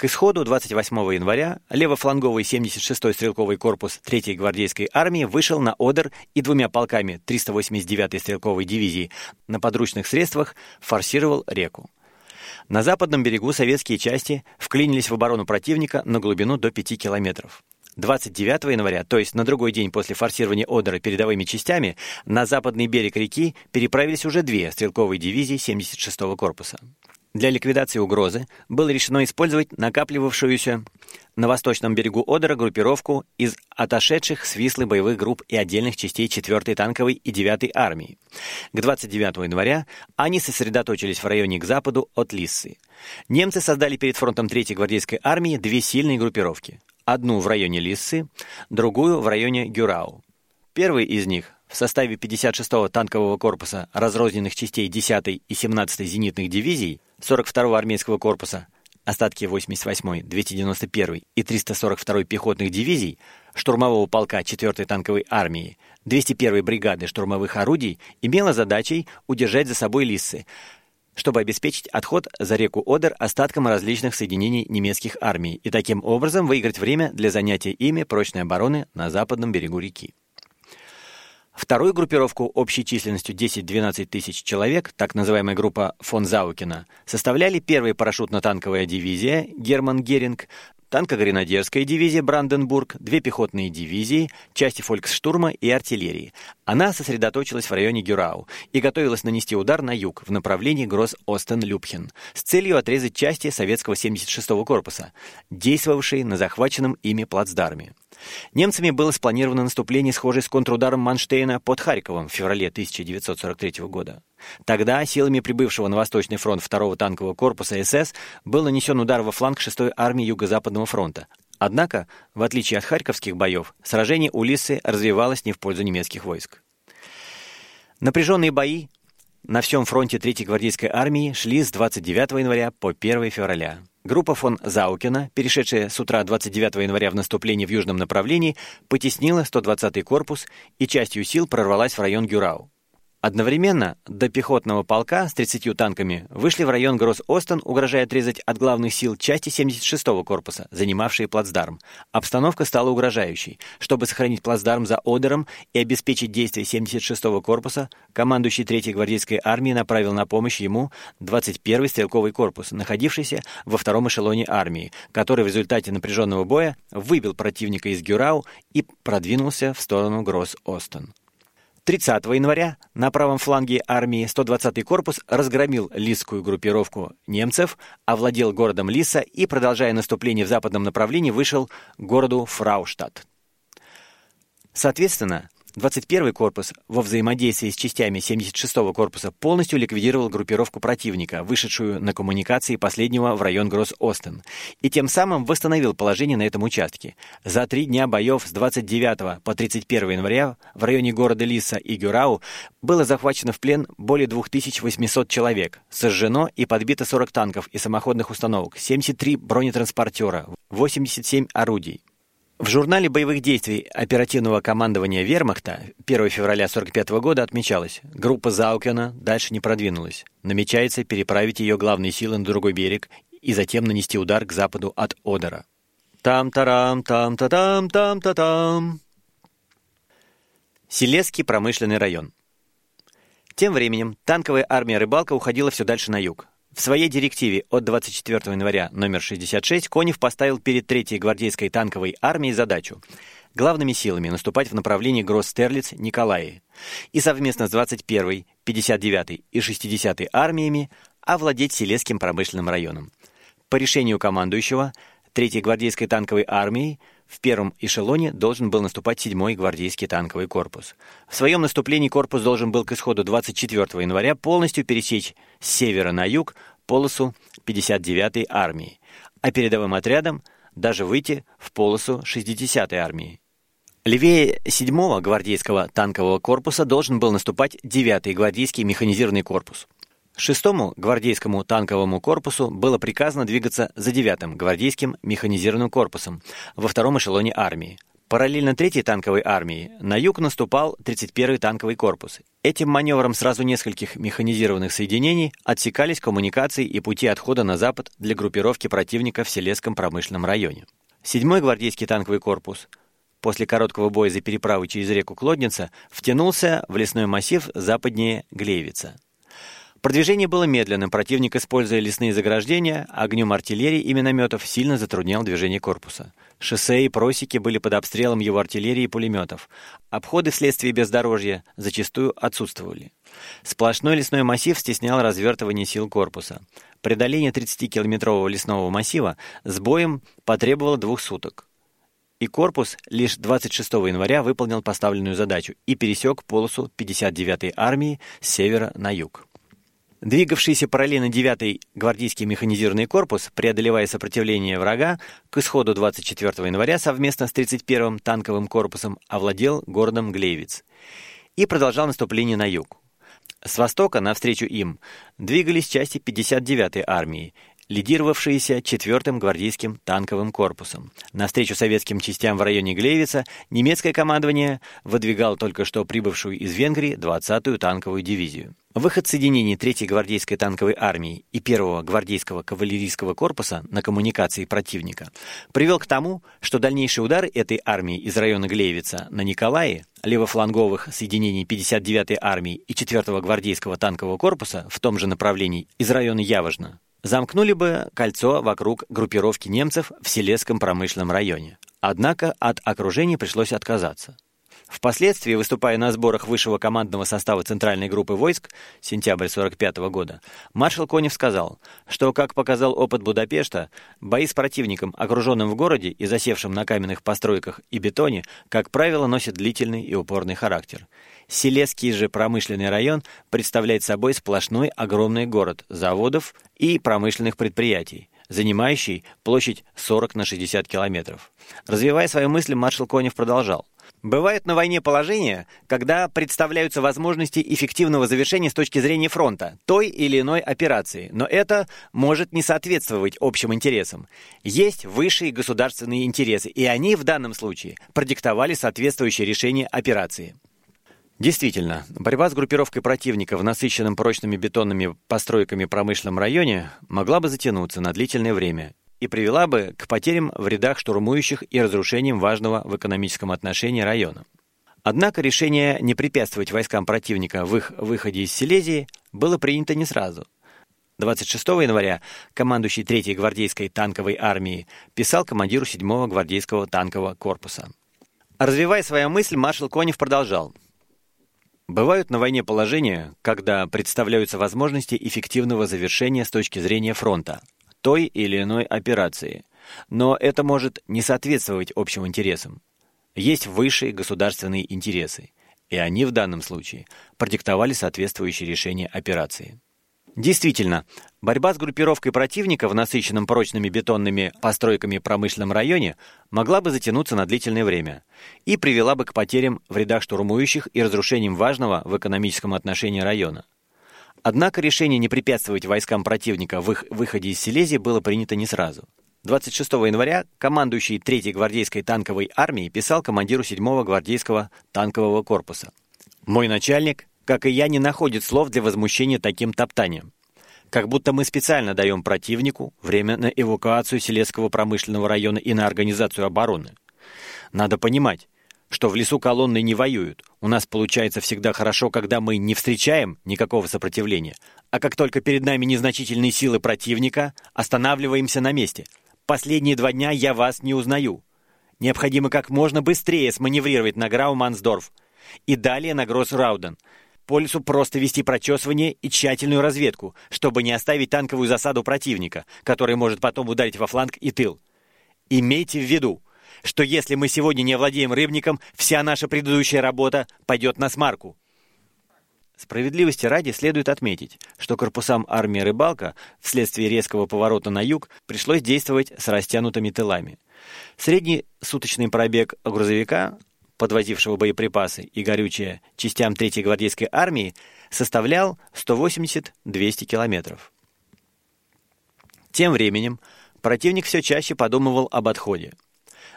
К исходу 28 января левофланговый 76-й стрелковый корпус 3-й гвардейской армии вышел на Одер и двумя полками 389-й стрелковой дивизии на подручных средствах форсировал реку. На западном берегу советские части вклинились в оборону противника на глубину до 5 километров. 29 января, то есть на другой день после форсирования Одера передовыми частями, на западный берег реки переправились уже две стрелковые дивизии 76-го корпуса. Для ликвидации угрозы было решено использовать накапливавшуюся на восточном берегу Одера группировку из отошедших с Вислы боевых групп и отдельных частей 4-й танковой и 9-й армии. К 29 января они сосредоточились в районе к западу от Лиссы. Немцы создали перед фронтом 3-й гвардейской армии две сильные группировки. Одну в районе Лиссы, другую в районе Гюрау. Первый из них в составе 56-го танкового корпуса разрозненных частей 10-й и 17-й зенитных дивизий 42-го армейского корпуса, остатки 88-й, 291-й и 342-й пехотных дивизий, штурмового полка 4-й танковой армии, 201-й бригады штурмовых орудий имела задачей удержать за собой Лиссы, чтобы обеспечить отход за реку Одер остаткам различных соединений немецких армий и таким образом выиграть время для занятия ими прочной обороны на западном берегу реки. Вторую группировку общей численностью 10-12 тысяч человек, так называемая группа фон Заукина, составляли первая парашютно-танковая дивизия Герман Геринг, танко-гренадерская дивизия Бранденбург, две пехотные дивизии, части фольксштурма и артиллерии. Она сосредоточилась в районе Гюрау и готовилась нанести удар на юг в направлении Гросс-Остен-Любхен с целью отрезать части советского 76-го корпуса, действовавшие на захваченном ими плацдарме. Немцами было спланировано наступление, схожее с контрударом Манштейна под Харьковом в феврале 1943 года. Тогда силами прибывшего на Восточный фронт 2-го танкового корпуса СС был нанесен удар во фланг 6-й армии Юго-Западного фронта. Однако, в отличие от харьковских боев, сражение у Лиссы развивалось не в пользу немецких войск. Напряженные бои на всем фронте 3-й гвардейской армии шли с 29 января по 1 февраля. Группа фон Заукена, перешедшая с утра 29 января в наступление в южном направлении, потеснила 120-й корпус и частью сил прорвалась в район Гюрау. Одновременно до пехотного полка с 30 танками вышли в район Гросс-Остен, угрожая отрезать от главных сил части 76-го корпуса, занимавшие плацдарм. Обстановка стала угрожающей. Чтобы сохранить плацдарм за Одером и обеспечить действия 76-го корпуса, командующий 3-й гвардейской армии направил на помощь ему 21-й стрелковый корпус, находившийся во втором эшелоне армии, который в результате напряженного боя выбил противника из Гюрау и продвинулся в сторону Гросс-Остен. 30 января на правом фланге армии 120-й корпус разгромил лисскую группировку немцев, овладел городом Лиса и, продолжая наступление в западном направлении, вышел к городу Фрауштадт. Соответственно, 21-й корпус во взаимодействии с частями 76-го корпуса полностью ликвидировал группировку противника, вышедшую на коммуникации последнего в район Гросс-Остен, и тем самым восстановил положение на этом участке. За три дня боев с 29 по 31 января в районе города Лиса и Гюрау было захвачено в плен более 2800 человек, сожжено и подбито 40 танков и самоходных установок, 73 бронетранспортера, 87 орудий. В журнале боевых действий оперативного командования Вермахта 1 февраля 1945 года отмечалось, группа Заукена дальше не продвинулась. Намечается переправить ее главные силы на другой берег и затем нанести удар к западу от Одера. Там-тарам, там-та-там, там-та-там. Селесский промышленный район. Тем временем танковая армия «Рыбалка» уходила все дальше на юг. В своей директиве от 24 января номер 66 Конев поставил перед 3-й гвардейской танковой армией задачу главными силами наступать в направлении Гросс-Стерлиц Николаи и совместно с 21-й, 59-й и 60-й армиями овладеть Селесским промышленным районом. По решению командующего 3-й гвардейской танковой армией в первом эшелоне должен был наступать 7-й гвардейский танковый корпус. В своем наступлении корпус должен был к исходу 24 января полностью пересечь с севера на юг полосу 59-й армии, а передовым отрядом даже выйти в полосу 60-й армии. Левее 7-го гвардейского танкового корпуса должен был наступать 9-й гвардейский механизированный корпус. Шестому гвардейскому танковому корпусу было приказано двигаться за девятым гвардейским механизированным корпусом во втором эшелоне армии. Параллельно третьей танковой армии на юг наступал 31-й танковый корпус. Этим маневром сразу нескольких механизированных соединений отсекались коммуникации и пути отхода на запад для группировки противника в Селесском промышленном районе. Седьмой гвардейский танковый корпус после короткого боя за переправу через реку Клодница втянулся в лесной массив западнее Глеевица. Продвижение было медленным, противник, используя лесные заграждения, огнем артиллерии и минометов, сильно затруднял движение корпуса. Шоссе и просеки были под обстрелом его артиллерии и пулеметов. Обходы вследствие бездорожья зачастую отсутствовали. Сплошной лесной массив стеснял развертывание сил корпуса. Преодоление 30-километрового лесного массива с боем потребовало двух суток. И корпус лишь 26 января выполнил поставленную задачу и пересек полосу 59-й армии с севера на юг. Двигавшийся параллельно 9-й гвардейский механизированный корпус, преодолевая сопротивление врага, к исходу 24 января совместно с 31-м танковым корпусом овладел городом Глейвиц и продолжал наступление на юг. С востока навстречу им двигались части 59-й армии, лидировавшиеся 4-м гвардейским танковым корпусом. Навстречу советским частям в районе Глейвица немецкое командование выдвигало только что прибывшую из Венгрии 20-ю танковую дивизию. Выход соединений 3-й гвардейской танковой армии и 1-го гвардейского кавалерийского корпуса на коммуникации противника привел к тому, что дальнейшие удары этой армии из района Глейвица на Николае, левофланговых соединений 59-й армии и 4-го гвардейского танкового корпуса в том же направлении из района Явожна замкнули бы кольцо вокруг группировки немцев в Селесском промышленном районе. Однако от окружения пришлось отказаться. Впоследствии, выступая на сборах высшего командного состава Центральной группы войск, сентябрь 45 года, маршал Конев сказал, что, как показал опыт Будапешта, бои с противником, окруженным в городе и засевшим на каменных постройках и бетоне, как правило, носят длительный и упорный характер. Селесский же промышленный район представляет собой сплошной огромный город заводов и промышленных предприятий, занимающий площадь 40 на 60 километров. Развивая свои мысли, маршал Конев продолжал. Бывают на войне положения, когда представляются возможности эффективного завершения с точки зрения фронта той или иной операции, но это может не соответствовать общим интересам. Есть высшие государственные интересы, и они в данном случае продиктовали соответствующее решение операции. Действительно, борьба с группировкой противника в насыщенном прочными бетонными постройками промышленном районе могла бы затянуться на длительное время и привела бы к потерям в рядах штурмующих и разрушениям важного в экономическом отношении района. Однако решение не препятствовать войскам противника в их выходе из Силезии было принято не сразу. 26 января командующий 3-й гвардейской танковой армии писал командиру 7-го гвардейского танкового корпуса. Развивая свою мысль, маршал Конев продолжал – Бывают на войне положения, когда представляются возможности эффективного завершения с точки зрения фронта той или иной операции, но это может не соответствовать общим интересам. Есть высшие государственные интересы, и они в данном случае продиктовали соответствующее решение операции. Действительно, борьба с группировкой противника в насыщенном прочными бетонными постройками промышленном районе могла бы затянуться на длительное время и привела бы к потерям в рядах штурмующих и разрушениям важного в экономическом отношении района. Однако решение не препятствовать войскам противника в их выходе из Силезии было принято не сразу. 26 января командующий 3-й гвардейской танковой армией писал командиру 7-го гвардейского танкового корпуса. «Мой начальник как и я, не находит слов для возмущения таким топтанием. Как будто мы специально даем противнику время на эвакуацию Селецкого промышленного района и на организацию обороны. Надо понимать, что в лесу колонны не воюют. У нас получается всегда хорошо, когда мы не встречаем никакого сопротивления, а как только перед нами незначительные силы противника, останавливаемся на месте. Последние два дня я вас не узнаю. Необходимо как можно быстрее сманеврировать на Граумансдорф и далее на Гроссрауден – по лесу просто вести прочесывание и тщательную разведку, чтобы не оставить танковую засаду противника, который может потом ударить во фланг и тыл. Имейте в виду, что если мы сегодня не овладеем рыбником, вся наша предыдущая работа пойдет на смарку. Справедливости ради следует отметить, что корпусам армии «Рыбалка» вследствие резкого поворота на юг пришлось действовать с растянутыми тылами. Средний суточный пробег грузовика подвозившего боеприпасы и горючее частям 3-й гвардейской армии, составлял 180-200 километров. Тем временем противник все чаще подумывал об отходе.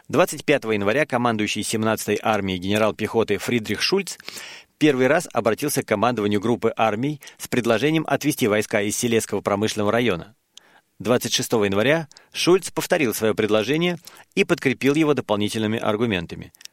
25 января командующий 17-й армией генерал пехоты Фридрих Шульц первый раз обратился к командованию группы армий с предложением отвести войска из Селесского промышленного района. 26 января Шульц повторил свое предложение и подкрепил его дополнительными аргументами –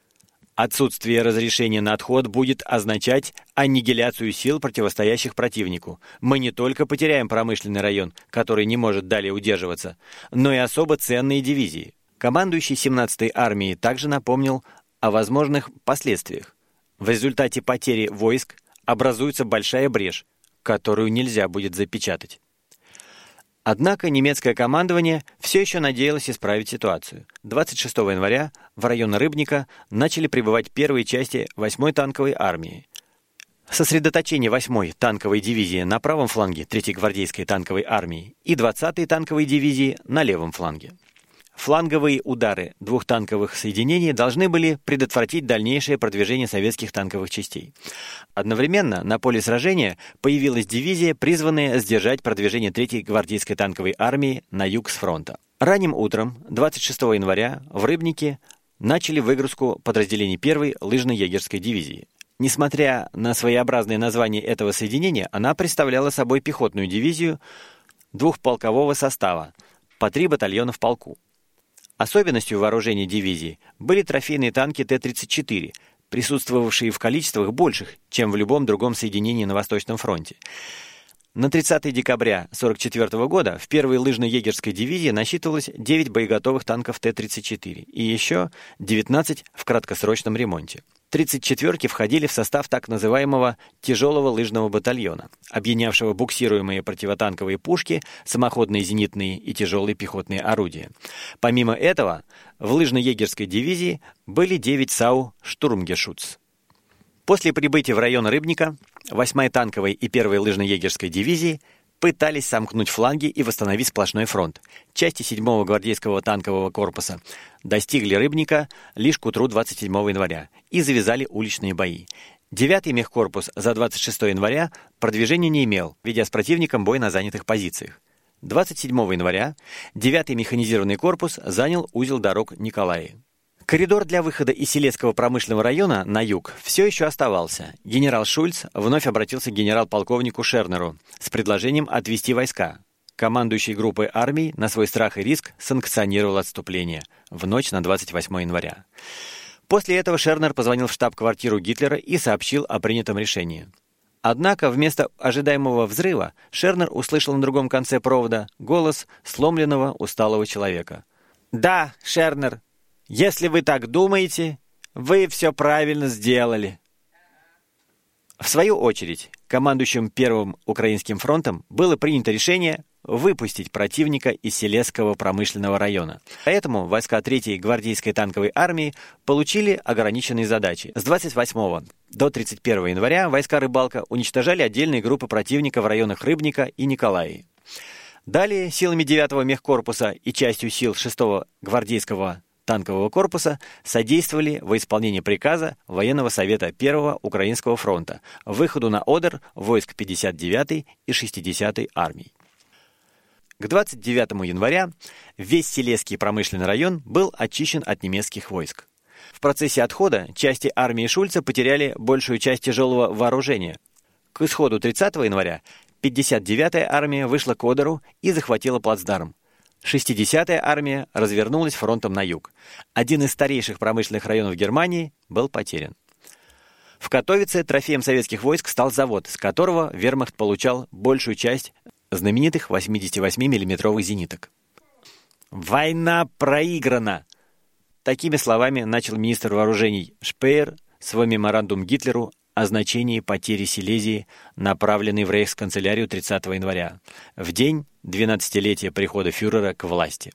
Отсутствие разрешения на отход будет означать аннигиляцию сил, противостоящих противнику. Мы не только потеряем промышленный район, который не может далее удерживаться, но и особо ценные дивизии. Командующий 17-й армией также напомнил о возможных последствиях. В результате потери войск образуется большая брешь, которую нельзя будет запечатать. Однако немецкое командование все еще надеялось исправить ситуацию. 26 января в район Рыбника начали прибывать первые части 8-й танковой армии. Сосредоточение 8-й танковой дивизии на правом фланге 3-й гвардейской танковой армии и 20-й танковой дивизии на левом фланге. Фланговые удары двух танковых соединений должны были предотвратить дальнейшее продвижение советских танковых частей. Одновременно на поле сражения появилась дивизия, призванная сдержать продвижение 3-й гвардейской танковой армии на юг с фронта. Ранним утром 26 января в Рыбнике начали выгрузку подразделений 1-й лыжно-егерской дивизии. Несмотря на своеобразное название этого соединения, она представляла собой пехотную дивизию двухполкового состава, по три батальона в полку. Особенностью вооружения дивизии были трофейные танки Т-34, присутствовавшие в количествах больших, чем в любом другом соединении на Восточном фронте. На 30 декабря 1944 года в первой лыжно-егерской дивизии насчитывалось 9 боеготовых танков Т-34 и еще 19 в краткосрочном ремонте. 34-ки входили в состав так называемого «тяжелого лыжного батальона», объединявшего буксируемые противотанковые пушки, самоходные зенитные и тяжелые пехотные орудия. Помимо этого, в лыжно-егерской дивизии были 9 САУ «Штурмгешутц». После прибытия в район Рыбника 8-й танковой и 1-й лыжно-егерской дивизии пытались сомкнуть фланги и восстановить сплошной фронт. Части 7-го гвардейского танкового корпуса достигли Рыбника лишь к утру 27 января и завязали уличные бои. 9-й мехкорпус за 26 января продвижения не имел, ведя с противником бой на занятых позициях. 27 января 9-й механизированный корпус занял узел дорог Николаи. Коридор для выхода из Селецкого промышленного района на юг все еще оставался. Генерал Шульц вновь обратился к генерал-полковнику Шернеру с предложением отвести войска. Командующий группой армий на свой страх и риск санкционировал отступление в ночь на 28 января. После этого Шернер позвонил в штаб-квартиру Гитлера и сообщил о принятом решении. Однако вместо ожидаемого взрыва Шернер услышал на другом конце провода голос сломленного усталого человека. «Да, Шернер, если вы так думаете, вы все правильно сделали. В свою очередь, командующим Первым Украинским фронтом было принято решение выпустить противника из Селесского промышленного района. Поэтому войска 3-й гвардейской танковой армии получили ограниченные задачи. С 28 до 31 января войска «Рыбалка» уничтожали отдельные группы противника в районах Рыбника и Николаи. Далее силами 9-го мехкорпуса и частью сил 6-го гвардейского танкового корпуса содействовали в исполнении приказа Военного совета Первого Украинского фронта выходу на Одер войск 59-й и 60-й армий. К 29 января весь Селезский промышленный район был очищен от немецких войск. В процессе отхода части армии Шульца потеряли большую часть тяжелого вооружения. К исходу 30 января 59-я армия вышла к Одеру и захватила плацдарм. 60-я армия развернулась фронтом на юг. Один из старейших промышленных районов Германии был потерян. В Катовице трофеем советских войск стал завод, с которого вермахт получал большую часть знаменитых 88 миллиметровых зениток. «Война проиграна!» Такими словами начал министр вооружений Шпеер свой меморандум Гитлеру о значении потери Силезии, направленный в рейхсканцелярию 30 января, в день 12-летия прихода фюрера к власти.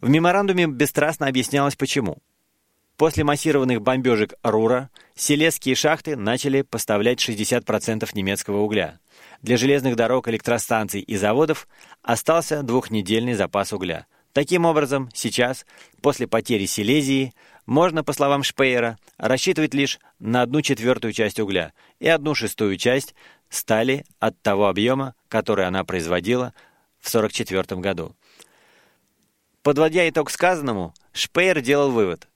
В меморандуме бесстрастно объяснялось почему. После массированных бомбежек Рура селезские шахты начали поставлять 60% немецкого угля. Для железных дорог, электростанций и заводов остался двухнедельный запас угля. Таким образом, сейчас, после потери Силезии, можно, по словам Шпеера, рассчитывать лишь на одну четвертую часть угля и одну шестую часть стали от того объема, который она производила в 1944 году. Подводя итог сказанному, Шпеер делал вывод.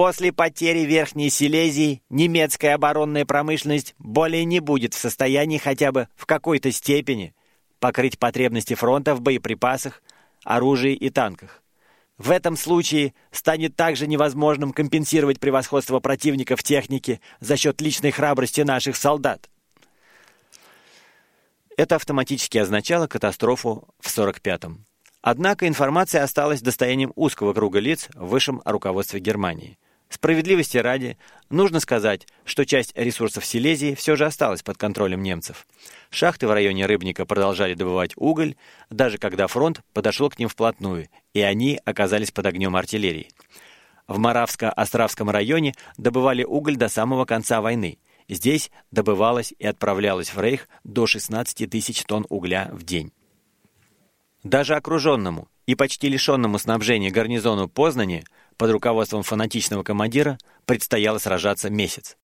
После потери Верхней Силезии немецкая оборонная промышленность более не будет в состоянии хотя бы в какой-то степени покрыть потребности фронта в боеприпасах, оружии и танках. В этом случае станет также невозможным компенсировать превосходство противника в технике за счет личной храбрости наших солдат. Это автоматически означало катастрофу в 45-м. Однако информация осталась достоянием узкого круга лиц в высшем руководстве Германии. Справедливости ради, нужно сказать, что часть ресурсов Силезии все же осталась под контролем немцев. Шахты в районе Рыбника продолжали добывать уголь, даже когда фронт подошел к ним вплотную, и они оказались под огнем артиллерии. В Моравско-Островском районе добывали уголь до самого конца войны. Здесь добывалось и отправлялось в Рейх до 16 тысяч тонн угля в день. Даже окруженному и почти лишенному снабжения гарнизону Познани под руководством фанатичного командира предстояло сражаться месяц.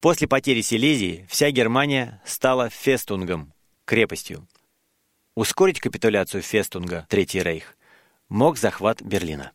После потери Силезии вся Германия стала Фестунгом, крепостью. Ускорить капитуляцию Фестунга Третий Рейх мог захват Берлина.